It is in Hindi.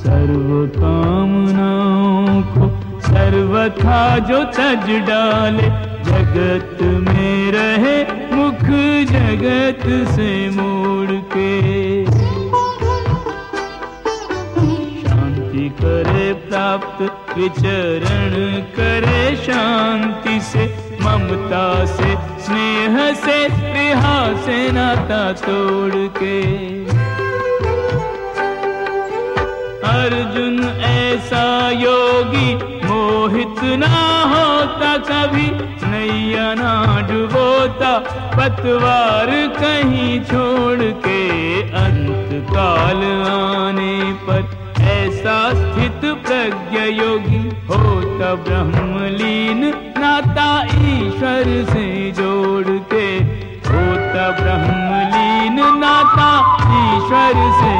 सर्व कामनाओं को सर्वथा जो तज डाले, जगत में रहे मुख जगत से मोड़ के। शांति करे प्राप्त, विचरण करे शांति से, ममता से, स्नेह से, रिहा से नाता तोड़ के। अर्जुन, ऐसा योगी मोहित ना होता कभी। नैया ना डुबोता पतवार कहीं छोड़ के अंत काल आने पर। ऐसा स्थित प्रज्ञ योगी होता, ब्रह्मलीन नाता ईश्वर से जोड़ के। होता, ब्रह्मलीन नाता ईश्वर से